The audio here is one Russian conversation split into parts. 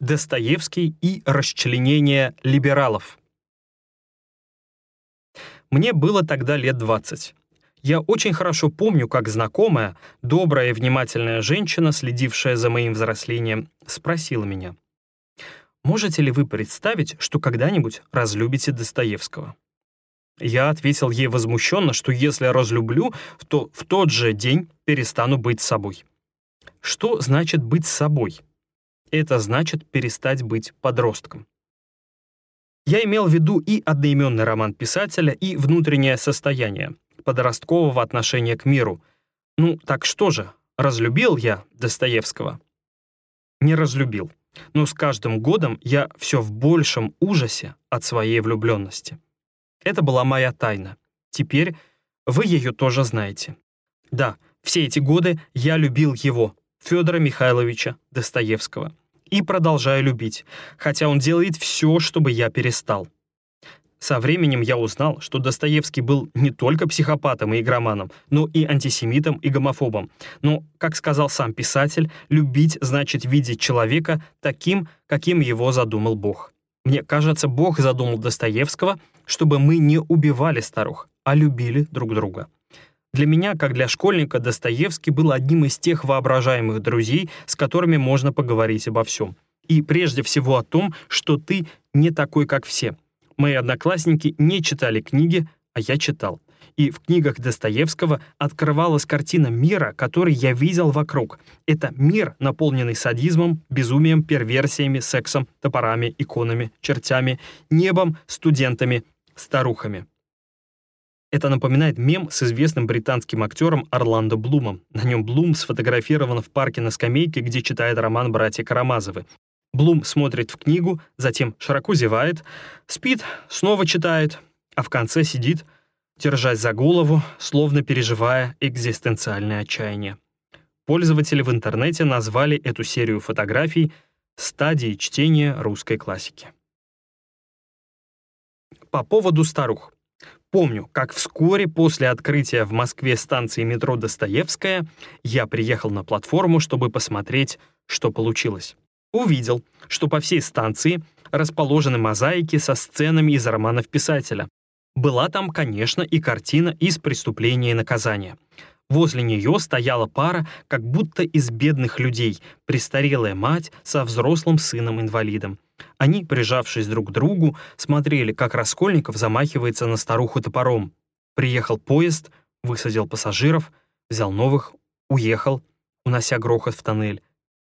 Достоевский и расчленение либералов. Мне было тогда лет 20. Я очень хорошо помню, как знакомая, добрая и внимательная женщина, следившая за моим взрослением, спросила меня, «Можете ли вы представить, что когда-нибудь разлюбите Достоевского?» Я ответил ей возмущенно, что если разлюблю, то в тот же день перестану быть собой. Что значит быть собой? Это значит перестать быть подростком. Я имел в виду и одноименный роман писателя, и внутреннее состояние, подросткового отношения к миру. Ну, так что же, разлюбил я Достоевского? Не разлюбил, но с каждым годом я все в большем ужасе от своей влюбленности. Это была моя тайна. Теперь вы ее тоже знаете. Да, все эти годы я любил его, Федора Михайловича Достоевского и продолжаю любить, хотя он делает все, чтобы я перестал. Со временем я узнал, что Достоевский был не только психопатом и игроманом, но и антисемитом и гомофобом. Но, как сказал сам писатель, любить значит видеть человека таким, каким его задумал Бог. Мне кажется, Бог задумал Достоевского, чтобы мы не убивали старух, а любили друг друга. Для меня, как для школьника, Достоевский был одним из тех воображаемых друзей, с которыми можно поговорить обо всем. И прежде всего о том, что ты не такой, как все. Мои одноклассники не читали книги, а я читал. И в книгах Достоевского открывалась картина мира, который я видел вокруг. Это мир, наполненный садизмом, безумием, перверсиями, сексом, топорами, иконами, чертями, небом, студентами, старухами. Это напоминает мем с известным британским актером Орландо Блумом. На нем Блум сфотографирован в парке на скамейке, где читает роман «Братья Карамазовы». Блум смотрит в книгу, затем широко зевает, спит, снова читает, а в конце сидит, держась за голову, словно переживая экзистенциальное отчаяние. Пользователи в интернете назвали эту серию фотографий «Стадии чтения русской классики». По поводу старух. Помню, как вскоре после открытия в Москве станции метро Достоевская я приехал на платформу, чтобы посмотреть, что получилось. Увидел, что по всей станции расположены мозаики со сценами из романов писателя. Была там, конечно, и картина из «Преступления и наказания». Возле нее стояла пара как будто из бедных людей, престарелая мать со взрослым сыном-инвалидом. Они, прижавшись друг к другу, смотрели, как Раскольников замахивается на старуху топором. Приехал поезд, высадил пассажиров, взял новых, уехал, унося грохот в тоннель.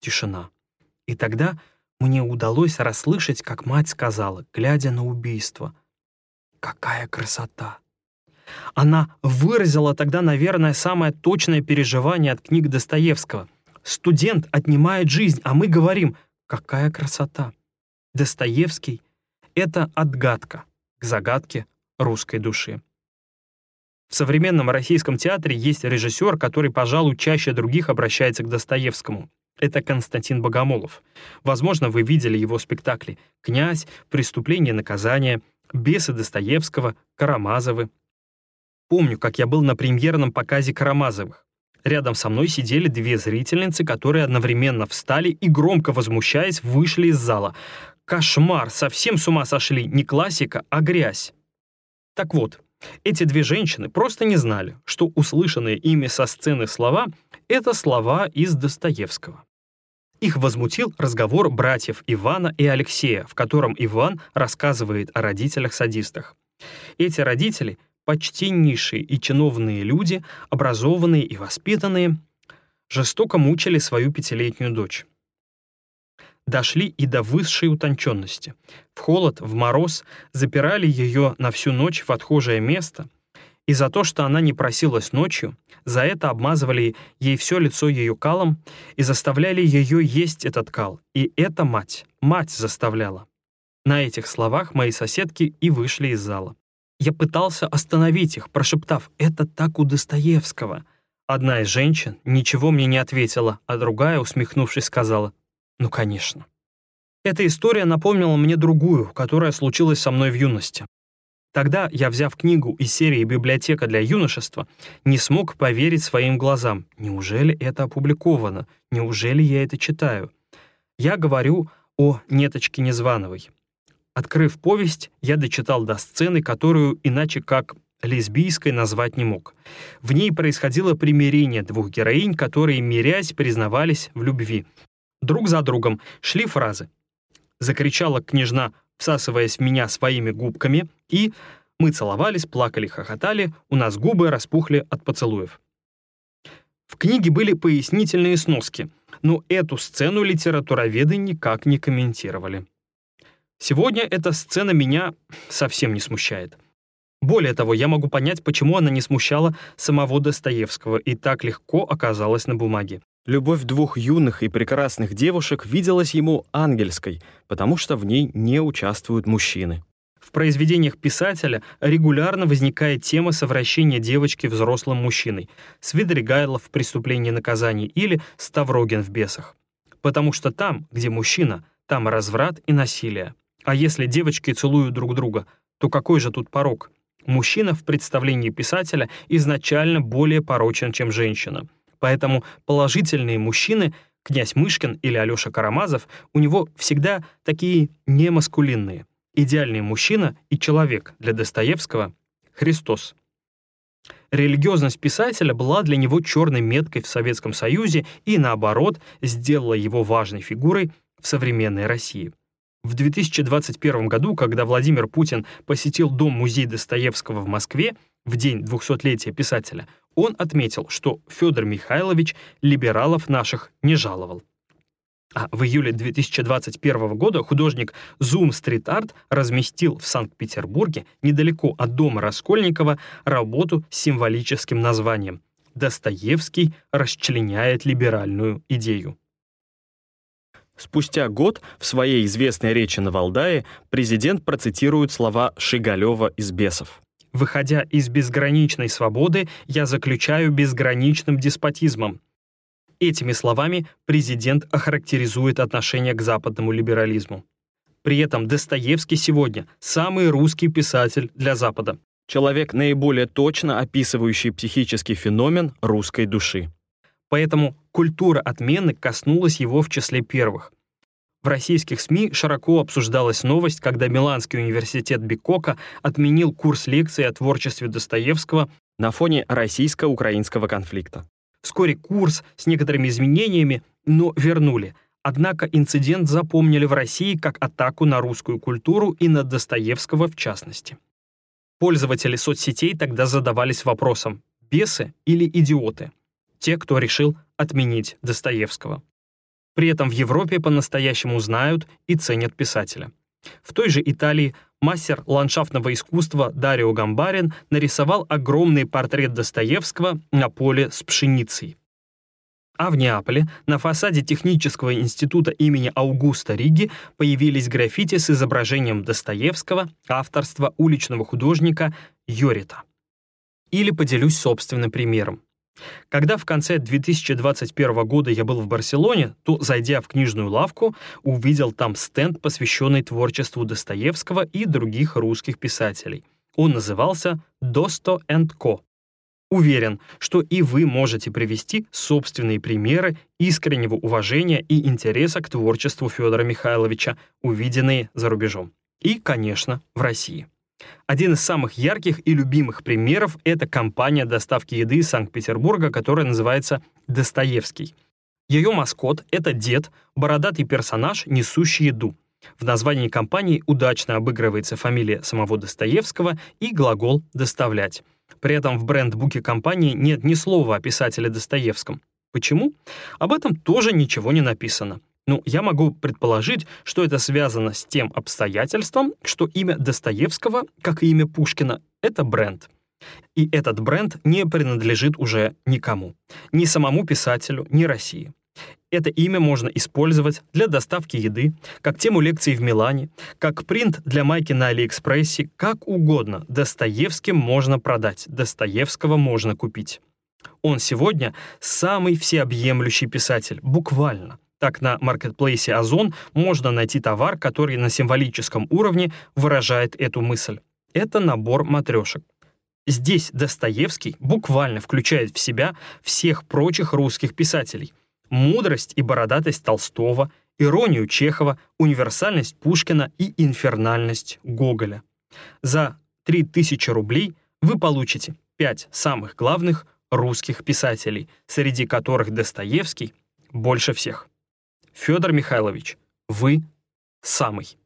Тишина. И тогда мне удалось расслышать, как мать сказала, глядя на убийство. «Какая красота!» Она выразила тогда, наверное, самое точное переживание от книг Достоевского. «Студент отнимает жизнь, а мы говорим, какая красота!» Достоевский — это отгадка к загадке русской души. В современном российском театре есть режиссер, который, пожалуй, чаще других обращается к Достоевскому. Это Константин Богомолов. Возможно, вы видели его спектакли «Князь», «Преступление и наказание», «Бесы Достоевского», «Карамазовы». Помню, как я был на премьерном показе «Карамазовых». Рядом со мной сидели две зрительницы, которые одновременно встали и, громко возмущаясь, вышли из зала. Кошмар, совсем с ума сошли, не классика, а грязь. Так вот, эти две женщины просто не знали, что услышанные ими со сцены слова — это слова из Достоевского. Их возмутил разговор братьев Ивана и Алексея, в котором Иван рассказывает о родителях-садистах. Эти родители — почтеннейшие и чиновные люди, образованные и воспитанные, жестоко мучили свою пятилетнюю дочь дошли и до высшей утонченности. В холод, в мороз запирали ее на всю ночь в отхожее место, и за то, что она не просилась ночью, за это обмазывали ей все лицо ее калом и заставляли ее есть этот кал. И это мать, мать заставляла. На этих словах мои соседки и вышли из зала. Я пытался остановить их, прошептав «Это так у Достоевского». Одна из женщин ничего мне не ответила, а другая, усмехнувшись, сказала ну, конечно. Эта история напомнила мне другую, которая случилась со мной в юности. Тогда я, взяв книгу из серии «Библиотека для юношества», не смог поверить своим глазам. Неужели это опубликовано? Неужели я это читаю? Я говорю о Неточке Незвановой. Открыв повесть, я дочитал до сцены, которую иначе как лесбийской назвать не мог. В ней происходило примирение двух героинь, которые, мирясь, признавались в любви. Друг за другом шли фразы. Закричала княжна, всасываясь в меня своими губками, и мы целовались, плакали, хохотали, у нас губы распухли от поцелуев. В книге были пояснительные сноски, но эту сцену литературоведы никак не комментировали. Сегодня эта сцена меня совсем не смущает. Более того, я могу понять, почему она не смущала самого Достоевского и так легко оказалась на бумаге. Любовь двух юных и прекрасных девушек виделась ему ангельской, потому что в ней не участвуют мужчины. В произведениях писателя регулярно возникает тема совращения девочки взрослым мужчиной, Свидригайлов в «Преступлении и наказании» или Ставрогин в «Бесах». Потому что там, где мужчина, там разврат и насилие. А если девочки целуют друг друга, то какой же тут порог? Мужчина в представлении писателя изначально более порочен, чем женщина. Поэтому положительные мужчины, князь Мышкин или Алёша Карамазов, у него всегда такие немаскулинные. Идеальный мужчина и человек для Достоевского — Христос. Религиозность писателя была для него черной меткой в Советском Союзе и, наоборот, сделала его важной фигурой в современной России. В 2021 году, когда Владимир Путин посетил Дом-музей Достоевского в Москве в день 200-летия писателя, он отметил, что Федор Михайлович либералов наших не жаловал. А в июле 2021 года художник Zoom Street Art разместил в Санкт-Петербурге, недалеко от дома Раскольникова, работу с символическим названием «Достоевский расчленяет либеральную идею». Спустя год в своей известной речи на Валдае президент процитирует слова Шигалева из «Бесов». «Выходя из безграничной свободы, я заключаю безграничным деспотизмом». Этими словами президент охарактеризует отношение к западному либерализму. При этом Достоевский сегодня самый русский писатель для Запада. Человек, наиболее точно описывающий психический феномен русской души. Поэтому культура отмены коснулась его в числе первых. В российских СМИ широко обсуждалась новость, когда Миланский университет Бикока отменил курс лекций о творчестве Достоевского на фоне российско-украинского конфликта. Вскоре курс с некоторыми изменениями, но вернули. Однако инцидент запомнили в России как атаку на русскую культуру и на Достоевского в частности. Пользователи соцсетей тогда задавались вопросом «бесы или идиоты?» те, кто решил отменить Достоевского. При этом в Европе по-настоящему знают и ценят писателя. В той же Италии мастер ландшафтного искусства Дарио Гамбарин нарисовал огромный портрет Достоевского на поле с пшеницей. А в Неаполе на фасаде Технического института имени Аугуста Риги появились граффити с изображением Достоевского авторства уличного художника Йорита. Или поделюсь собственным примером. Когда в конце 2021 года я был в Барселоне, то, зайдя в книжную лавку, увидел там стенд, посвященный творчеству Достоевского и других русских писателей. Он назывался «Досто Ко». Уверен, что и вы можете привести собственные примеры искреннего уважения и интереса к творчеству Федора Михайловича, увиденные за рубежом. И, конечно, в России. Один из самых ярких и любимых примеров — это компания доставки еды из Санкт-Петербурга, которая называется «Достоевский». Ее маскот — это дед, бородатый персонаж, несущий еду. В названии компании удачно обыгрывается фамилия самого Достоевского и глагол «доставлять». При этом в бренд-буке компании нет ни слова о писателе Достоевском. Почему? Об этом тоже ничего не написано. Ну, я могу предположить, что это связано с тем обстоятельством, что имя Достоевского, как и имя Пушкина, это бренд. И этот бренд не принадлежит уже никому. Ни самому писателю, ни России. Это имя можно использовать для доставки еды, как тему лекций в Милане, как принт для майки на Алиэкспрессе, как угодно. Достоевским можно продать, Достоевского можно купить. Он сегодня самый всеобъемлющий писатель, буквально. Так, на маркетплейсе Озон можно найти товар, который на символическом уровне выражает эту мысль. Это набор матрешек. Здесь Достоевский буквально включает в себя всех прочих русских писателей. Мудрость и бородатость Толстого, иронию Чехова, универсальность Пушкина и инфернальность Гоголя. За 3000 рублей вы получите 5 самых главных русских писателей, среди которых Достоевский больше всех. Федор Михайлович, вы самый.